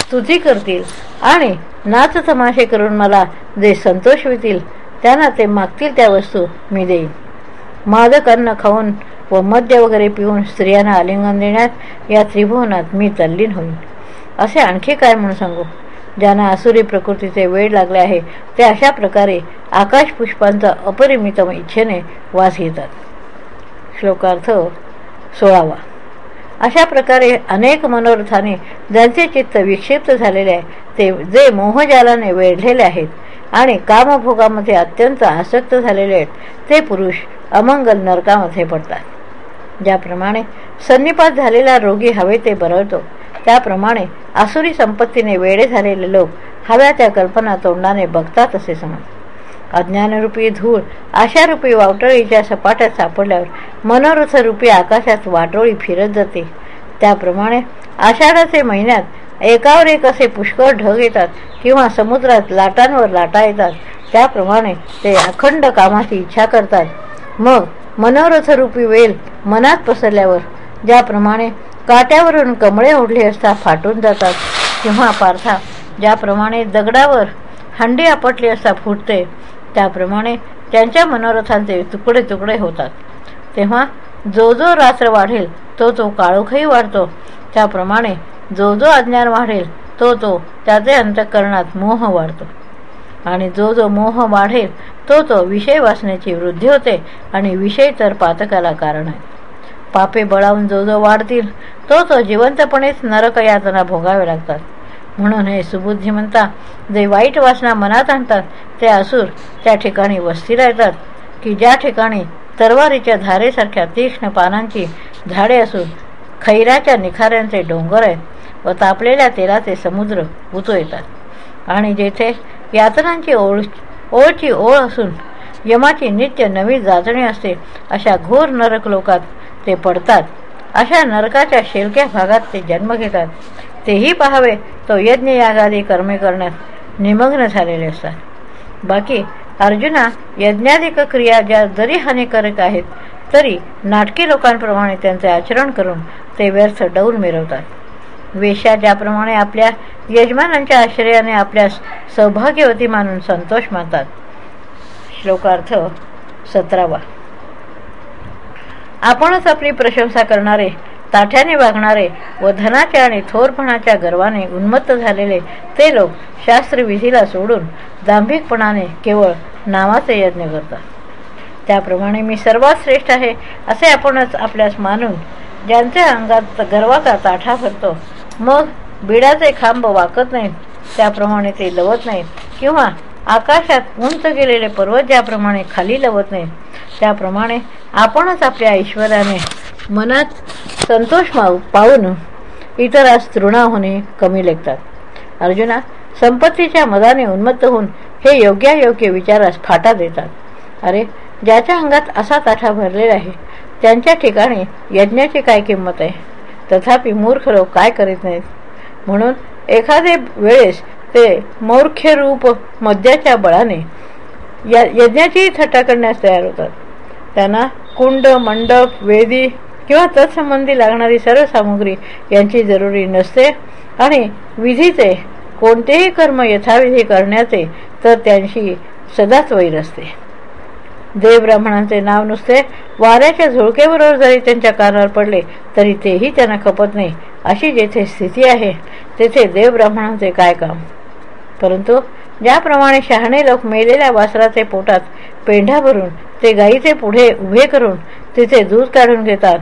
स्तुती करतील आणि नाच तमाशे करून मला जे संतोष होतील त्यांना ते मागतील त्या वस्तू मी देईन. मादक अन्न खाऊन व मद्य वगैरे पिऊन स्त्रियांना आलिंगन देण्यात या त्रिभुवनात मी तल्लीन होईन. असे आणखी काय म्हणून सांगू? ज्यांना आसुरी प्रकृतीचे वेळ लागले आहे ते अशा प्रकारे आकाश पुष्पांचा अपरिमित इच्छेने वास घेतात. श्लोकार्थ सोळावा. अशा प्रकारे अनेक मनोरथाने ज्यांचे चित्त विक्षिप्त झालेले आहे ते जे मोहजालाने वेढलेले आहेत आणि कामभोगामध्ये अत्यंत आसक्त झालेले आहेत ते पुरुष अमंगल नरकामध्ये पडतात. ज्याप्रमाणे संनिपात झालेला रोगी हवे ते बरळतो त्याप्रमाणे आसुरी संपत्तीने वेडे झालेले लोक हव्या त्या कल्पना तोंडाने बघतात असे समजतात. अज्ञानरूपी धूळ आशारूपी वावटळीच्या सपाट्यात सापडल्यावर मनोरथरूपी आकाशात वाटोळी फिरत जाते. त्याप्रमाणे आषाढाचे महिन्यात एकावर एक असे पुष्कळ ढग येतात किंवा समुद्रात लाटांवर लाटा येतात. त्याप्रमाणे ते अखंड कामाची इच्छा करतात. मग मनोरथरूपी वेल मनात पसरल्यावर ज्याप्रमाणे काट्यावरून कमळे ओढले असता फाटून जातात किंवा पार्था ज्याप्रमाणे दगडावर हंडी आपटली असता फुटते त्याप्रमाणे त्यांच्या मनोरथांचे तुकडे तुकडे होतात. तेव्हा जो जो रात्र वाढेल तो तो काळोखही वाढतो. त्याप्रमाणे जो जो अज्ञान वाढेल तो तो त्याचे अंतःकरणात मोह वाढतो. आणि जो जो मोह वाढेल तो तो विषय वाचण्याची वृद्धी होते आणि विषय तर पातकाला कारण आहे. पापे बळावून जो जो वाढतील तो तो जिवंतपणेच नरक यातना भोगावे लागतात. म्हणून हे सुबुद्धिमंता जे वाईट वासना मनात आणतात ते असुर त्या ठिकाणी वस्तीला येतात की ज्या ठिकाणी तरवारीच्या धारेसारख्या तीक्ष्ण पानांची झाडे असून खैराच्या निखाऱ्यांचे डोंगर आहेत व तापलेल्या तेलाचे समुद्र उतो येतात. आणि जेथे यातनांची ओळ ओळची ओळ असून यमाची नित्य नवी जाचणी असते अशा घोर नरक लोकात ते पडतात. अशा नरकाच्या शेलक्या भागात ते जन्म घेतात. तेही पाहावे तो यज्ञ यागादी कर्मे करण्यात निमग्न झालेले असतात. बाकी अर्जुना यज्ञाधिक क्रिया ज्या जरी हानिकारक आहेत तरी नाटकी लोकांप्रमाणे त्यांचे आचरण करून ते व्यर्थ डौल मिरवतात. वेश्या ज्याप्रमाणे आपल्या यजमानांच्या आश्रयाने आपल्यास सौभाग्यवती मानून संतोष मानतात. श्लोकार्थ सतरावा. आपणच आपली प्रशंसा करणारे ताठ्याने वागणारे व धनाच्या आणि थोरपणाच्या गर्वाने उन्मत्त झालेले ते लोक शास्त्रविधीला सोडून दांभिकपणाने केवळ नावाचे यज्ञ करतात. त्याप्रमाणे मी सर्वात श्रेष्ठ आहे असे आपणच आपल्यास मानून ज्यांच्या अंगात गर्वाचा ताठा भरतो मग बिडाचे खांब वाकत नाहीत त्याप्रमाणे ते लवत नाहीत किंवा आकाशात उंच गेलेले पर्वत ज्याप्रमाणे खाली लवत नाहीत त्याप्रमाणे आपणच आपल्या ऐश्वर्याने मनात संतोष पाहून इतरास तृणा होणे कमी लेखतात अर्जुना संपत्तीच्या मदाने उन्मत्त होऊन हे योग्यायोग्य विचारास फाटा देतात. अरे ज्याच्या अंगात असा ताठा भरलेला आहे त्यांच्या ठिकाणी यज्ञाची काय किंमत आहे? तथापि मूर्ख लोक काय करीत नाहीत? म्हणून एखादे वेळेस ते मौर्ख्य रूप मद्याच्या बळाने या यज्ञाचीही थट्टा करण्यास तयार होतात. त्यांना कुंड मंडप वेदी किंवा तत्संबंधी लागणारी सर्व सामुग्री यांची जरुरी नसते. आणि विधीचे कोणतेही कर्म यथाविधी करण्याचे तर त्यांशी सदाच वैर असते. देव ब्राह्मणांचे नाव नुसते वाऱ्याच्या झुळकेबरोबर जरी त्यांच्या कानावर पडले तरी तेही त्यांना खपत नाही. अशी जेथे स्थिती आहे तेथे देव ब्राह्मणांचे काय काम? परंतु ज्याप्रमाणे शहाणे लोक मेलेल्या वासराचे पोटात पेंढा भरून ते गाईचे पुढे उभे करून तिथे दूध काढून घेतात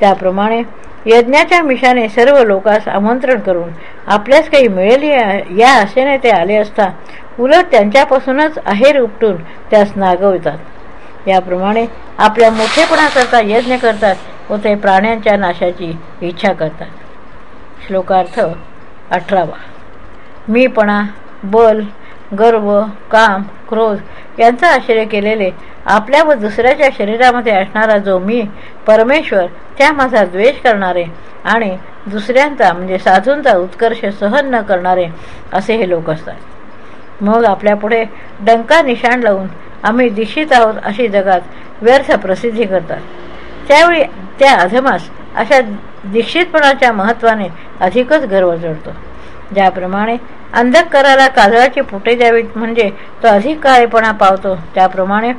त्याप्रमाणे यज्ञाच्या मिशाने सर्व लोकांस आमंत्रण करून आपल्यास काही मिळेल या आशेने ते आले असता उलट त्यांच्यापासूनच आहेर उपटून त्यास नागवतात. याप्रमाणे आपल्या मोठेपणाकरता यज्ञ करतात व ते प्राण्यांच्या नाशाची इच्छा करतात. श्लोकार्थ अठरावा. मीपणा बल गर्व काम क्रोध यांचा आश्रय केलेले आपल्या व दुसऱ्याच्या शरीरामध्ये असणारा जो मी परमेश्वर त्या माझा द्वेष करणारे आणि दुसऱ्यांचा म्हणजे साधूंचा उत्कर्ष सहन न करणारे असे हे लोक असतात. मग आपल्यापुढे डंका निशाण लावून आम्ही दिशित आहोत अशी जगात व्यर्थ प्रसिद्धी करतात. त्यावेळी त्या अधमास अशा दीक्षितपणाच्या महत्त्वाने अधिकच गर्व चढतो ज्याप्रमाणे अंधकाराला काजळाची फुटे द्यावीत म्हणजे तो अधिक काळेपणा पावतो त्याप्रमाणे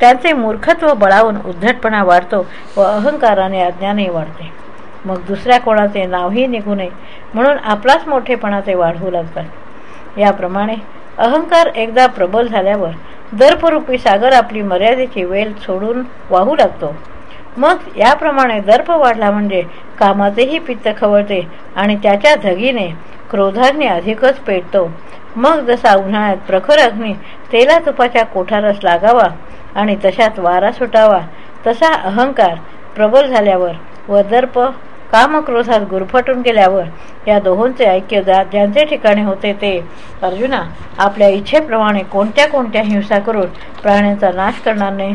त्यांचे मूर्खत्व बळावून उद्धटपणा वाढतो व अहंकाराने अज्ञानही वाढते. मग दुसऱ्या कोणाचे नावही निघू नये म्हणून आपलाच मोठेपणा ते वाढवू लागतात. याप्रमाणे अहंकार एकदा प्रबल झाल्यावर दर्परूपी सागर आपली मर्यादेची वेल सोडून वाहू लागतो. मग याप्रमाणे दर्प वाढला म्हणजे कामाचेही पित्त खवळते आणि त्याच्या धगीने क्रोधांनी अधिकच पेटतो. मग जसा उन्हाळ्यात प्रखर अग्नी तेला तुपाच्या कोठारस लागावा आणि तशात वारा सुटावा तसा अहंकार प्रबल झाल्यावर व दर्प कामक्रोधात गुरफटून गेल्यावर या दोहोंचे ऐक्य ज्यांचे ठिकाणी होते ते अर्जुना आपल्या इच्छेप्रमाणे कोणत्या कोणत्या हिंसा करून प्राण्यांचा नाश करणार नाही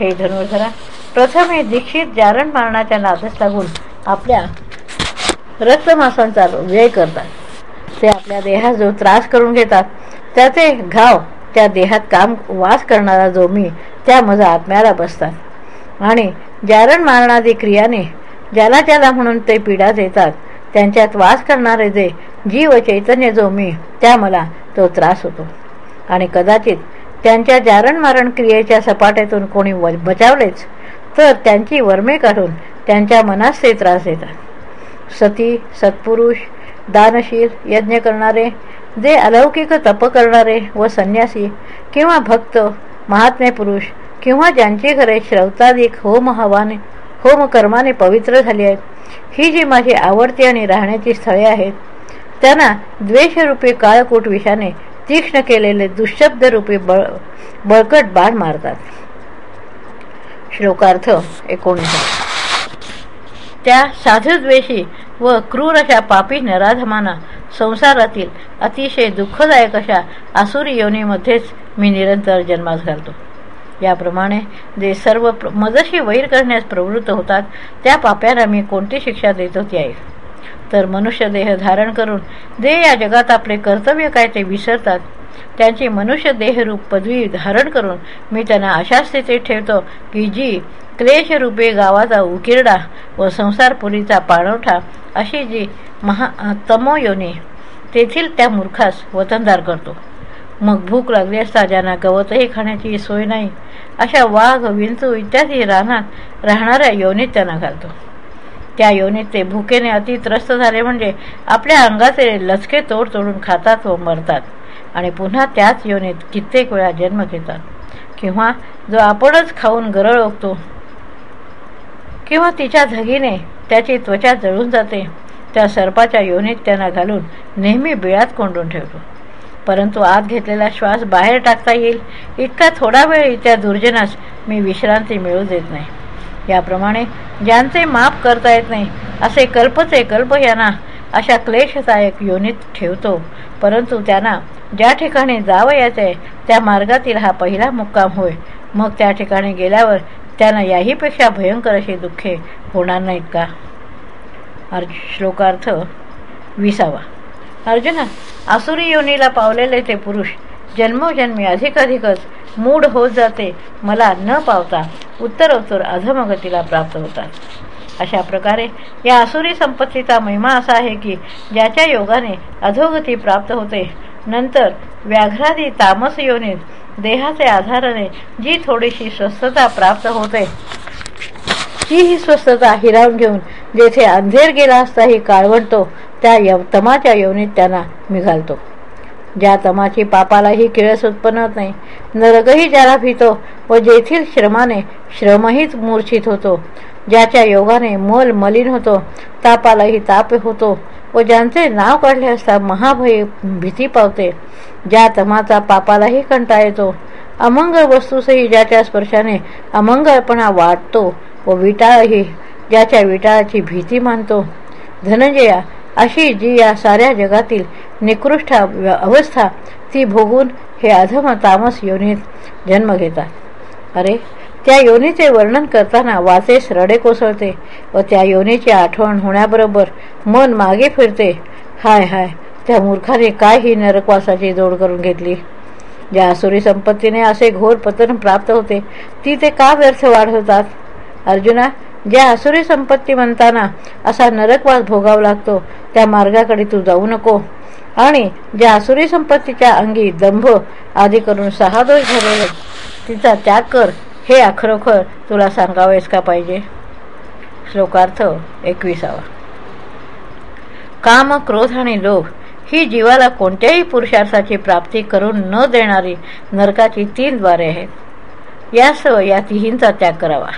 हे धनुर्धरा प्रथम हे दीक्षित जारण मारणाच्या नादस लागून आपल्या रक्तमासांचा व्यय करतात. ते आपल्या देहात जो त्रास करून घेतात. त्याचे घाव त्या देहात काम वास करणारा जो मी त्या माझा आत्म्याला बसतात. आणि जारण मारणारी क्रियाने ज्याला ज्याला म्हणून ते पीडा देतात त्यांच्यात वास करणारे जे जीव चैतन्य जो मी त्या मला तो त्रास होतो. आणि कदाचित त्यांच्या जारण मारण क्रियेच्या सपाट्यातून कोणी बचावलेच तर त्यांची वर्मे काढून त्यांच्या मनास ते त्रास देतात. सती सत्पुरुष दानशील यज्ञ करणारे जे अलौकिक तप करणारे व संन्यासी किंवा भक्त महात्मे पुरुष किंवा ज्यांची घरे श्रौतादिक होम हवाने होम कर्माने पवित्र झाली आहेत ही जी माझी आवडती आणि राहण्याची स्थळे आहेत त्यांना द्वेषरूपी काळकूट विषाने तीक्ष्ण केलेले दुःशब्दरूपी बळ बळकट बाण मारतात. श्लोकार्थ एकोणीस. त्या साधुद्वेषी व क्रूर अशा पापी नराधमाना संसारातील अतिशय दुःखदायक अशा आसुरी योनीमध्येच मी निरंतर जन्मास घालतो. याप्रमाणे जे सर्व मजशी वैर करण्यास प्रवृत्त होतात त्या पाप्यांना मी कोणती शिक्षा देतो ती आहे तर मनुष्य देह धारण करून जे या जगात आपले कर्तव्य काय ते विसरतात त्यांची मनुष्य देहरूप पदवी धारण करून मी त्यांना अशा स्थितीत ठेवतो की जी क्लेशरूपे गावाचा उकिरडा व संसारपुरीचा पाणवठा अशी जी महा तमोयोनी तेथील त्या मूर्खास वतनदार करतो. मग भूक लागली असता ज्यांना गवतही खाण्याची सोय नाही अशा वाघ विंचू इत्यादी रानात राहणाऱ्या योनीत त्यांना घालतो. त्या योनीत ते भुकेने अतित्रस्त झाले म्हणजे आपल्या अंगाचे लचके तोड तोडून खातात व मरतात. आणि पुन्हा त्याच योनीत कित्येक वेळा जन्म घेतात. किंवा जो आपणच खाऊन गरळ ओकतो किंवा तिच्या धगीने त्याची त्वचा जळून जाते त्या सर्पाच्या योनीत त्यांना घालून नेहमी बिळात कोंडून ठेवतो. परंतु आत घेतलेला श्वास बाहेर टाकता येईल इतका थोडा वेळ त्या दुर्जनास मी विश्रांती मिळू देत नाही. याप्रमाणे ज्यांचे माप करता येत नाही असे कल्पचे कल्प यांना अशा क्लेशदायक योनीत ठेवतो परंतु त्यांना ज्या ठिकाणी जावयाचे त्या मार्गातील हा पहिला मुक्काम होय. मग त्या ठिकाणी गेल्यावर त्यांना याहीपेक्षा भयंकर अशी दुःखे होणार नाहीत का? श्लोकार्थ विसावा. अर्जुना आसुरी योनीला पावलेले ते पुरुष जन्मोजन्मी अधिकाधिकच मूढ होत जाते मला न पावता उत्तरोत्तर अधमगतीला प्राप्त होतात. अशा प्रकारे या असुरी संपत्तीचा महिमा असा आहे की ज्याच्या योगाने अधोगती प्राप्त होते. नंतर व्याघ्रादी तामस योनीत देहाचे आधाराने जी थोडीशी स्वस्थता प्राप्त होते. ती ही स्वस्थता हिरावून घेऊन जेथे अंधेर गेला असताही काळवडतो त्या तमाच्या योनीत त्यांना निघालतो. ज्या तमाची पापालाही किळस उत्पन्न होत नाही. नरकही ज्याला भितो व जेथील श्रमाने श्रमहीच मूर्छित होतो. ज्याच्या योगाने मल मलिन होतो तापालाही ताप होतो व ज्यांचे नाव काढले असता महाभय भीती पावते. ज्या तमाचा पापालाही कंटा येतो अमंगळ वस्तूसही ज्याच्या स्पर्शाने अमंगळपणा वाटतो व विटाळही ज्याच्या विटाळाची भीती मानतो. धनंजया अशी जी या साऱ्या जगातील निकृष्ट अवस्था ती भोगून हे अधम तामस योनीत जन्म घेतात. अरे त्या योनीचे वर्णन करताना वाचेस रडे कोसळते व त्या योनीची आठवण होण्याबरोबर मन मागे फिरते. हाय हाय त्या मूर्खाने काय ही नरकवासाची जोड करून घेतली. ज्या असुरी संपत्तीने असे घोर पतन प्राप्त होते ती ते का व्यर्थ वाढवतात? अर्जुना ज्या असुरी संपत्ती म्हणताना असा नरकवास भोगावा लागतो. त्या मार्गाकडे तू जाऊ नको. आणि ज्या असुरी संपत्तीच्या अंगी दंभ आदी करून सहा दोष झालेले तिचा त्याग कर. हे अखरोखर तुला सांगावेस का पाहिजे? श्लोकार्थ एकविसावा. काम क्रोध आणि लोभ ही जीवाला कोणत्याही पुरुषार्थाची प्राप्ती करून न देणारी नरकाची तीन द्वारे आहेत. यासह या तिहींचा त्याग करावा.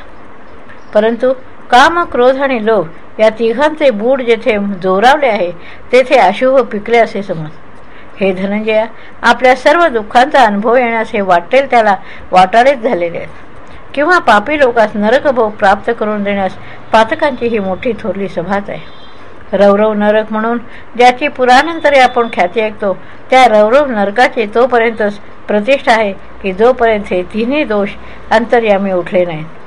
परंतु काम क्रोध आणि लोभ या तिघांचे बूड जेथे जोरावले आहे तेथे अशुभ पिकले असे समज. हे धनंजया आपल्या सर्व दुःखांचा अनुभव येण्यास हे वाटेल त्याला वाटाळेच झालेले आहेत. किंवा पापी लोकास नरकभोग प्राप्त करून देण्यास पातकांची ही मोठी थोरली सभाच आहे. रवरव नरक म्हणून ज्याची पुरानंतरे आपण ख्याती ऐकतो त्या रवरव नरकाची तोपर्यंतच प्रतिष्ठा आहे की जोपर्यंत हे तिन्ही दोष अंतर्यामी उठले नाहीत.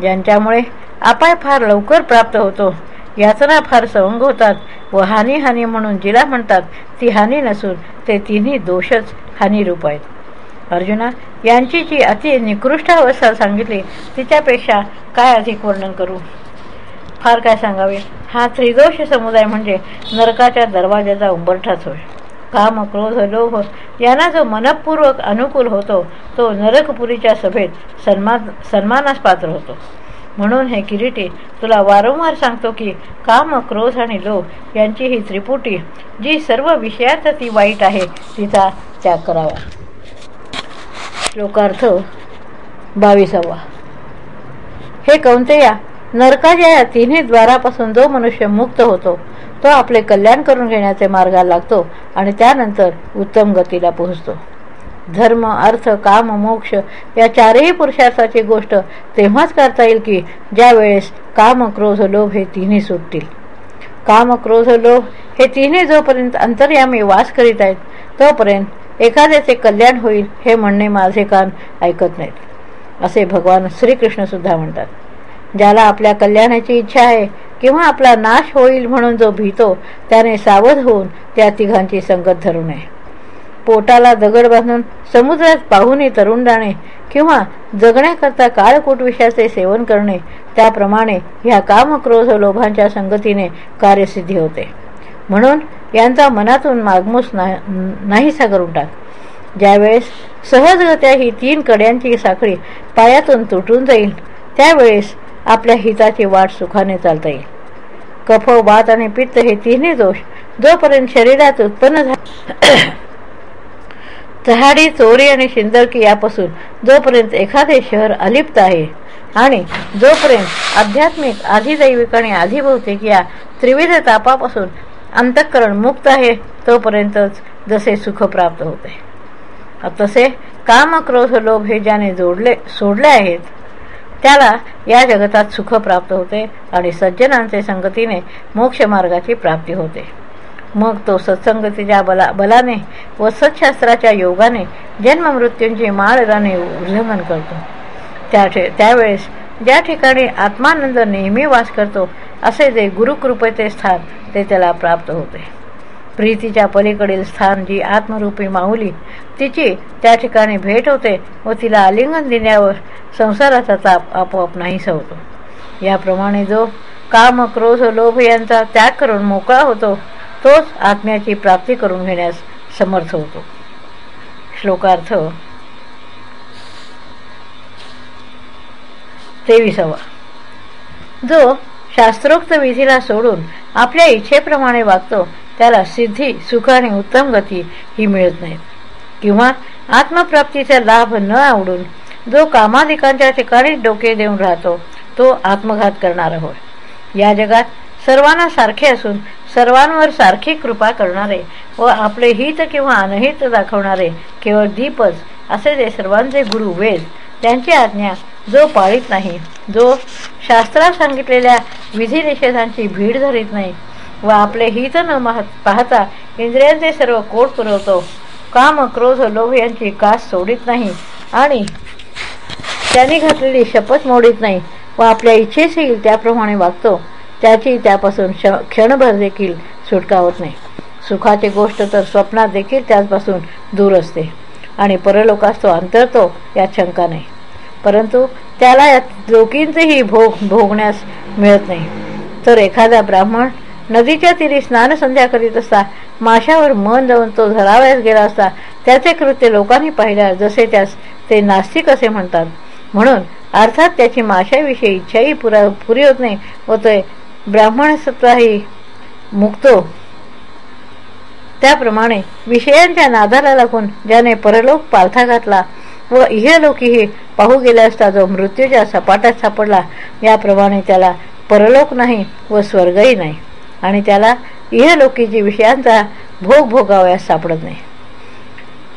ज्यांच्यामुळे अपाय फार लवकर प्राप्त होतो. यातना फार सवंग होतात व हानी हानी म्हणून जिला म्हणतात ती हानी नसून ते तिन्ही दोषच हानीरूप आहेत. अर्जुना यांची जी अति निकृष्ट अवस्था सांगितली तिच्यापेक्षा काय अधिक वर्णन करू? फार काय सांगावे? हा त्रिदोष समुदाय म्हणजे नरकाच्या दरवाजाचा उंबरठाच होय. काम क्रोध लोभ यांना जो मनपूर्वक अनुकूल होतो तो नरकपुरीच्या सभेत सन्मान सन्मानास पात्र होतो. म्हणून हे किरीटी तुला वारंवार सांगतो की काम क्रोध आणि लोभ यांची ही त्रिपुटी जी सर्व विषयात ती वाईट आहे तिचा त्याग करावा. श्लोकार्थ बावीसावा. हे कौंतेया नरकाच्या या तिन्ही द्वारापासून जो मनुष्य मुक्त होतो तो आपले कल्याण करून घेण्याचे मार्गाला लागतो आणि त्यानंतर उत्तम गतीला पोहोचतो. धर्म अर्थ काम मोक्ष या चारही पुरुषार्थाची गोष्ट तेव्हाच करता येईल की ज्या वेळेस काम क्रोध लोभ हे तिन्ही सुटतील. काम क्रोध लोभ हे तिन्ही जोपर्यंत अंतर्यामी वास करीत आहेत तोपर्यंत एखाद्याचे कल्याण होईल हे म्हणणे माझे कान ऐकत नाहीत. असे भगवान श्रीकृष्णसुद्धा म्हणतात. ज्याला आपल्या कल्याणाची इच्छा आहे किंवा आपला नाश होईल म्हणून जो भीतो त्याने सावध होऊन त्या तिघांची संगत धरू नये. पोटाला दगड बांधून समुद्रात पाहुणे तरुण जाणे किंवा जगण्याकरता काळकूट विषयाचे सेवन करणे त्याप्रमाणे ह्या काम क्रोध लोभांच्या संगतीने कार्यसिद्धी होते. म्हणून यांचा मनातून मागमूस नाहीसा करून टाक. ज्यावेळेस सहजगत्या ही तीन कड्यांची साखळी पायातून तुटून जाईल त्यावेळेस आपल्या हिताची वाट सुखाने चालता येईल. कफ वात आणि पित्त हे तिन्ही दोष जोपर्यंत शरीरात उत्पन्न झाले चहाडी चोरी आणि शिंदरकी यापासून जोपर्यंत एखादे शहर अलिप्त आहे आणि जोपर्यंत आध्यात्मिक आधिदैविक आणि आधिभौतिक या त्रिविध तापापासून अंतःकरण मुक्त आहे तोपर्यंतच जसे सुख प्राप्त होते. तसे काम क्रोध लोभ हे ज्याने जोडले सोडले आहेत त्याला या जगतात सुख प्राप्त होते आणि सज्जनांचे संगतीने मोक्षमार्गाची प्राप्ती होते. मग तो सत्संगतीच्या बला बलाने व सत्शास्त्राच्या योगाने जन्ममृत्यूंची माळराने उल्लंघन करतो. त्या त्यावेळेस ज्या ठिकाणी आत्मानंद नेहमी वास करतो असे जे गुरुकृपेचे स्थान ते त्याला प्राप्त होते. प्रीतीच्या पलीकडील स्थान जी आत्मरूपी माऊली तिची त्या ठिकाणी भेट होते व तिला आलिंगन देण्यावर संसाराचा ताप आपोआप नाहीसा होतो याप्रमाणे जो काम क्रोध लोभ यांचा त्याग करून मोकळा होतो तोच आत्म्याची प्राप्ती करून घेण्यास समर्थ होतो. श्लोकार्थ तेविसावा. जो शास्त्रोक्त विधीला सोडून आपल्या इच्छेप्रमाणे वागतो त्याला सिद्धी सुख आणि उत्तम गती ही मिळत नाहीत. किंवा आत्मप्राप्तीचा लाभ न आवडून जो कामाधिकांच्या ठिकाणी डोके देऊन राहतो तो आत्मघात करणारा होय या जगात सर्वांना सारखे असून सर्वांवर सारखी कृपा करणारे व आपले हित किंवा अनहित दाखवणारे केवळ दीपच असे जे सर्वांचे गुरु वेद त्यांची आज्ञा जो पाळीत नाही जो शास्त्रात सांगितलेल्या विधिनिषेधांची भीड धरीत नाही व आपले हित न पाहता इंद्रियांचे सर्व कोट पुरवतो. काम क्रोध लोभ यांची कास सोडित नाही आणि त्यांनी घातलेली शपथ मोडीत नाही व आपल्या इच्छेस येईल त्याप्रमाणे वागतो. त्याची त्यापासून क्षणभर देखील सुटका होत नाही. सुखाची गोष्ट तर स्वप्नात देखील त्याचपासून दूर असते. आणि परलोकास तो अंतरतो यात शंका नाही. परंतु त्याला या लोकींचेही भोग भोगण्यास मिळत नाही. तर एखादा ब्राह्मण नदीच्या तिरी स्नानसंध्या करीत असता माशावर मन जाऊन तो धरावयास गेला असता त्याचे कृत्य लोकांनी पाहिल्या जसे त्यास ते नास्तिक असे म्हणतात. म्हणून अर्थात त्याची माशाविषयी इच्छाही पुरा पुरी होत नाही व ते ब्राह्मणसत्वाही मुक्तो. त्याप्रमाणे विषयांच्या नादाला लागून ज्याने परलोक पालथा घातला व इहलोकीही पाहू गेले असता जो मृत्यूच्या सपाटात सापडला याप्रमाणे त्याला परलोक नाही व स्वर्गही नाही. आणि त्याला इहलोकीची विषयांचा भोग भोगावयास सापडत नाही.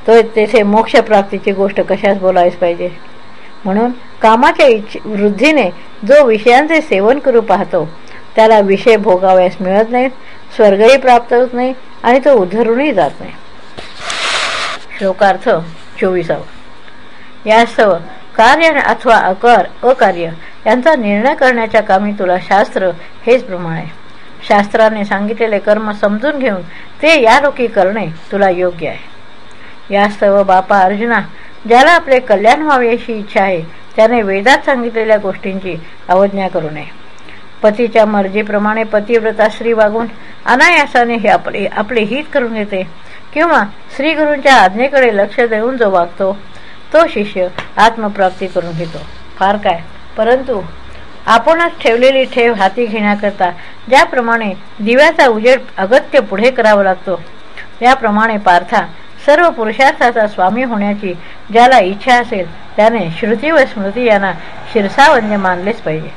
तो तेथे मोक्षप्राप्तीची गोष्ट कशाच बोलावीच पाहिजे? म्हणून कामाच्या इच्छ वृद्धीने जो विषयांचे सेवन करू पाहतो त्याला विषय भोगावयास मिळत नाहीत स्वर्गही प्राप्त होत नाही आणि तो उधरूनही जात नाही. श्लोकार्थ चोवीसावा. यास्तव कार्य अथवा अकार अकार्य यांचा निर्णय करण्याच्या कामी तुला शास्त्र हेच प्रमाण आहे. शास्त्राने सांगितलेले कर्म समजून घेऊन ते यालोकी करणे तुला योग्य आहे. यास्तव बापा अर्जुना ज्याला आपले कल्याण व्हावे अशी इच्छा आहे त्याने वेदात सांगितलेल्या गोष्टींची अवज्ञा करू नये. पतीच्या मर्जीप्रमाणे पतिव्रता स्त्री वागून अनायासाने हे आपले आपले हित करून घेते किंवा श्रीगुरूंच्या आज्ञेकडे लक्ष देऊन जो वागतो तो शिष्य आत्मप्राप्ती करून घेतो. फार काय परंतु आपणच ठेवलेली ठेव हाती घेण्याकरता. ज्याप्रमाणे दिव्याचा उजेड अगत्य पुढे करावा लागतो त्याप्रमाणे पार्था सर्व पुरुषार्थाचा स्वामी होण्याची ज्याला इच्छा असेल त्याने श्रुती व स्मृती यांना शिरसावन्य मानलेच पाहिजे.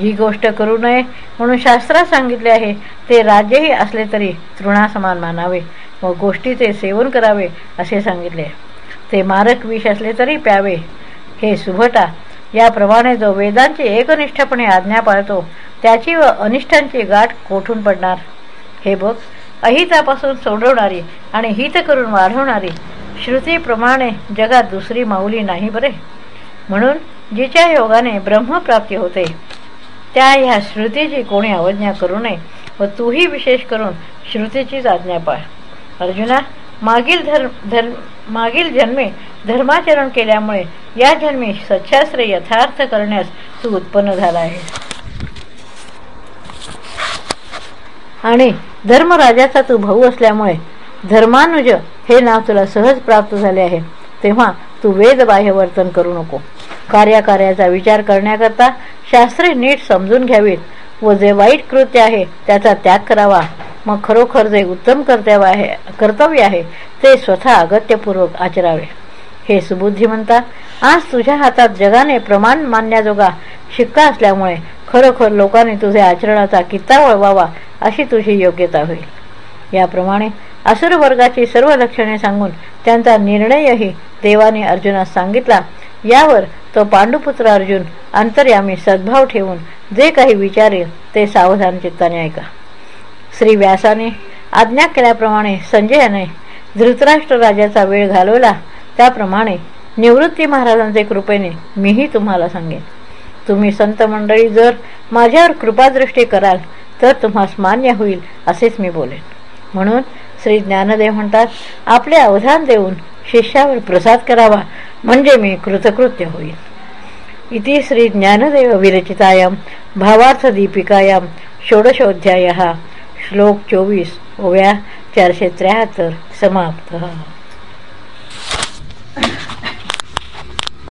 जी गोष्ट करू नये म्हणून शास्त्रात सांगितले आहे ते राज्यही असले तरी तृणासमान मानावे व गोष्टीचे सेवन करावे असे सांगितले. ते मारक विष असले तरी प्यावे. हे सुभटा याप्रमाणे जो वेदांची एकनिष्ठपणे आज्ञा पाळतो त्याची व अनिष्ठांची गाठ कोठून पडणार? हे बघ अहितापासून सोडवणारी आणि हित करून वाढवणारी श्रुतीप्रमाणे जगात दुसरी माऊली नाही बरे? म्हणून जिच्या योगाने ब्रह्मप्राप्ती होते त्या ह्या श्रुतीची कोणी अवज्ञा करू नये व तूही विशेष करून श्रुतीचीच आज्ञा पाळ. अर्जुना मागील धर्म धर्म मागील जन्मे धर्माचरण केल्यामुळे या जन्मी सच्छास्त्र यथार्थ करण्यास तू उत्पन्न झाला आहे. आणि धर्मराजाचा तू भाऊ असल्यामुळे धर्मानुज हे नाव तुला सहज प्राप्त झाले आहे. तेव्हा तू वेदबाह्य वर्तन करू नको. कार्याकार्याचा विचार करण्याकरता शास्त्रे नीट समजून घ्यावीत व जे वाईट कृत्य आहे त्याचा त्याग करावा. मग खरोखर जे उत्तम कर्तव्य आहे कर्तव्य आहे ते स्वतः अगत्यपूर्वक आचरावे. हे सुबुद्धिमंता आज तुझ्या हातात जगाने प्रमाण मानण्याजोगा शिक्का असल्यामुळे खरोखर लोकांनी तुझ्या आचरणाचा कित्ता वळवावा अशी तुझी योग्यता होईल. याप्रमाणे असुर वर्गाची सर्व लक्षणे सांगून त्यांचा निर्णयही देवाने अर्जुनास सांगितला. यावर तो पांडुपुत्र अर्जुन अंतर्यामी सद्भाव ठेवून जे काही विचारेल ते सावधान चित्ताने ऐका. श्री व्यासाने आज्ञा केल्याप्रमाणे संजयाने धृतराष्ट्र राजाचा वेळ घालवला. त्याप्रमाणे निवृत्ती महाराजांचे कृपेने मीही तुम्हाला सांगेन. तुम्ही संत मंडळी जर माझ्यावर कृपादृष्टी कराल तर तुम्हास मान्य होईल असेच मी बोलेन. म्हणून श्री ज्ञानदेव म्हणतात आपले अवधान देऊन शिष्यावर प्रसाद करावा म्हणजे मी कृतकृत्य होईल इति श्री ज्ञानदेव विरचितायाम भावार्थदीपिकायाम षोडशोध्याय श्लोक चोवीस. ओव्या चारशे त्र्याहत्तर. समाप्त.